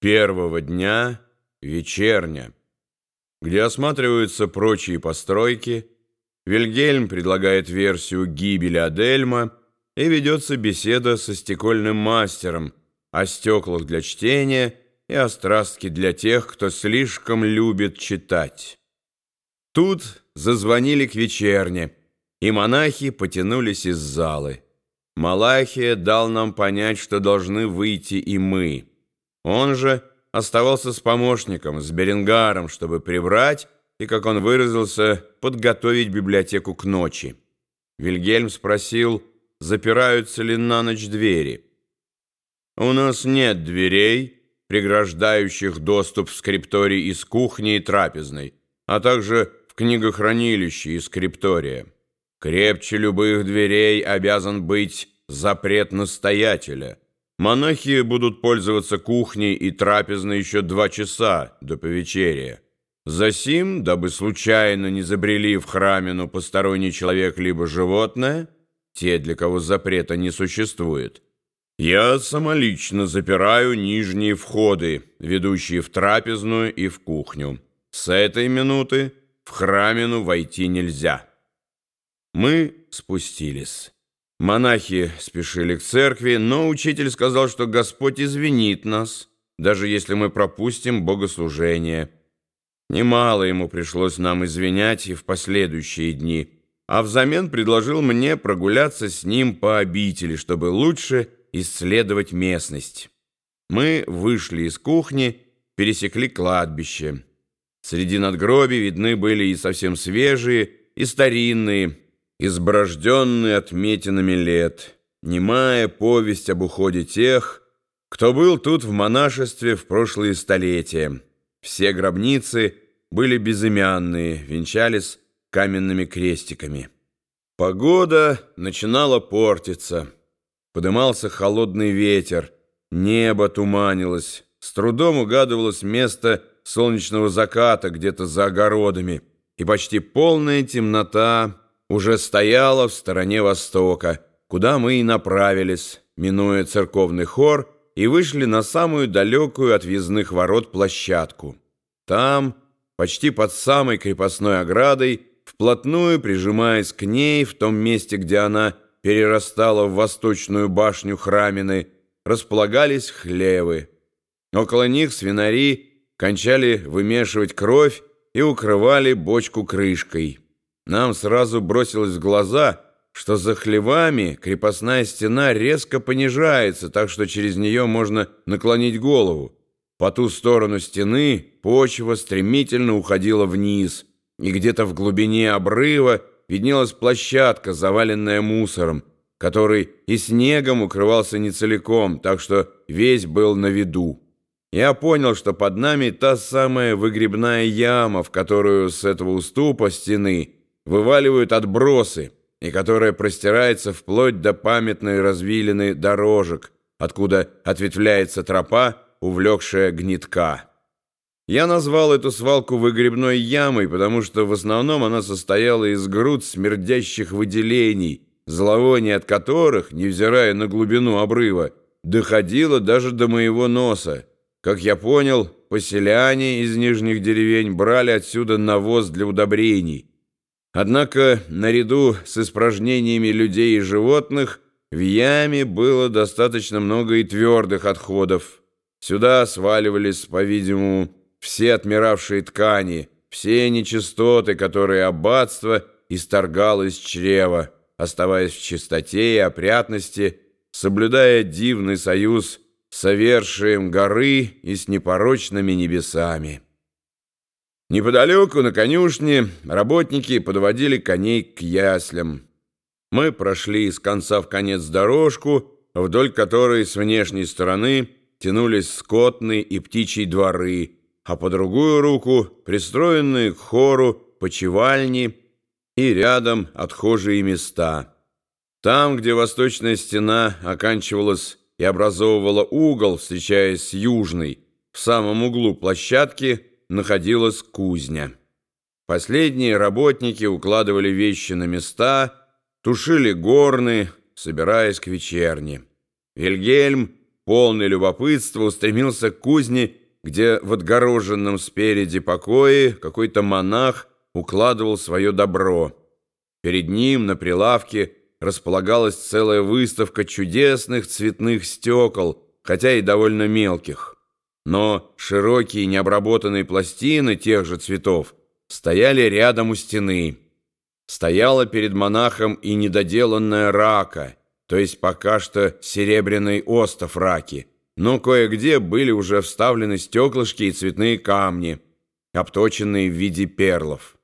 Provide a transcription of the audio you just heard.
первого дня вечерня, где осматриваются прочие постройки, Вильгельм предлагает версию гибели Адельма и ведется беседа со стекольным мастером о стеклах для чтения и о страстке для тех, кто слишком любит читать. Тут зазвонили к вечерне, и монахи потянулись из залы. Малахия дал нам понять, что должны выйти и мы. Он же оставался с помощником, с Беренгаром, чтобы прибрать и, как он выразился, подготовить библиотеку к ночи. Вильгельм спросил, запираются ли на ночь двери. «У нас нет дверей, преграждающих доступ в скрипторий из кухни и трапезной, а также в книгохранилище и скриптория. Крепче любых дверей обязан быть запрет настоятеля». Монахи будут пользоваться кухней и трапезной еще два часа до повечерия. Засим, дабы случайно не забрели в храмину посторонний человек либо животное, те, для кого запрета не существует, я самолично запираю нижние входы, ведущие в трапезную и в кухню. С этой минуты в храмину войти нельзя. Мы спустились. Монахи спешили к церкви, но учитель сказал, что Господь извинит нас, даже если мы пропустим богослужение. Немало ему пришлось нам извинять и в последующие дни, а взамен предложил мне прогуляться с ним по обители, чтобы лучше исследовать местность. Мы вышли из кухни, пересекли кладбище. Среди надгробий видны были и совсем свежие, и старинные, изброжденный отметинами лет, немая повесть об уходе тех, кто был тут в монашестве в прошлые столетия. Все гробницы были безымянные, венчались каменными крестиками. Погода начинала портиться. Подымался холодный ветер, небо туманилось, с трудом угадывалось место солнечного заката где-то за огородами, и почти полная темнота уже стояла в стороне востока, куда мы и направились, минуя церковный хор, и вышли на самую далекую от въездных ворот площадку. Там, почти под самой крепостной оградой, вплотную прижимаясь к ней, в том месте, где она перерастала в восточную башню храмины, располагались хлевы. Около них свинари кончали вымешивать кровь и укрывали бочку крышкой. Нам сразу бросилось в глаза, что за хлевами крепостная стена резко понижается, так что через нее можно наклонить голову. По ту сторону стены почва стремительно уходила вниз, и где-то в глубине обрыва виднелась площадка, заваленная мусором, который и снегом укрывался не целиком, так что весь был на виду. Я понял, что под нами та самая выгребная яма, в которую с этого уступа стены – вываливают отбросы, и которая простирается вплоть до памятной развилины дорожек, откуда ответвляется тропа, увлекшая гнетка. Я назвал эту свалку выгребной ямой, потому что в основном она состояла из груд смердящих выделений, зловоние от которых, невзирая на глубину обрыва, доходило даже до моего носа. Как я понял, поселяне из нижних деревень брали отсюда навоз для удобрений, Однако, наряду с испражнениями людей и животных, в яме было достаточно много и твердых отходов. Сюда сваливались, по-видимому, все отмиравшие ткани, все нечистоты, которые аббатство исторгало из чрева, оставаясь в чистоте и опрятности, соблюдая дивный союз с совершием горы и с непорочными небесами. Неподалеку, на конюшне, работники подводили коней к яслям. Мы прошли из конца в конец дорожку, вдоль которой с внешней стороны тянулись скотные и птичьи дворы, а по другую руку пристроенные к хору почевальни и рядом отхожие места. Там, где восточная стена оканчивалась и образовывала угол, встречаясь с южной, в самом углу площадки – находилась кузня. Последние работники укладывали вещи на места, тушили горны, собираясь к вечерне. Вильгельм полный любопытства, устремился к кузне, где в отгороженном спереди покое какой-то монах укладывал свое добро. Перед ним на прилавке располагалась целая выставка чудесных цветных стекол, хотя и довольно мелких. Но широкие необработанные пластины тех же цветов стояли рядом у стены. Стояла перед монахом и недоделанная рака, то есть пока что серебряный остов раки, но кое-где были уже вставлены стеклышки и цветные камни, обточенные в виде перлов.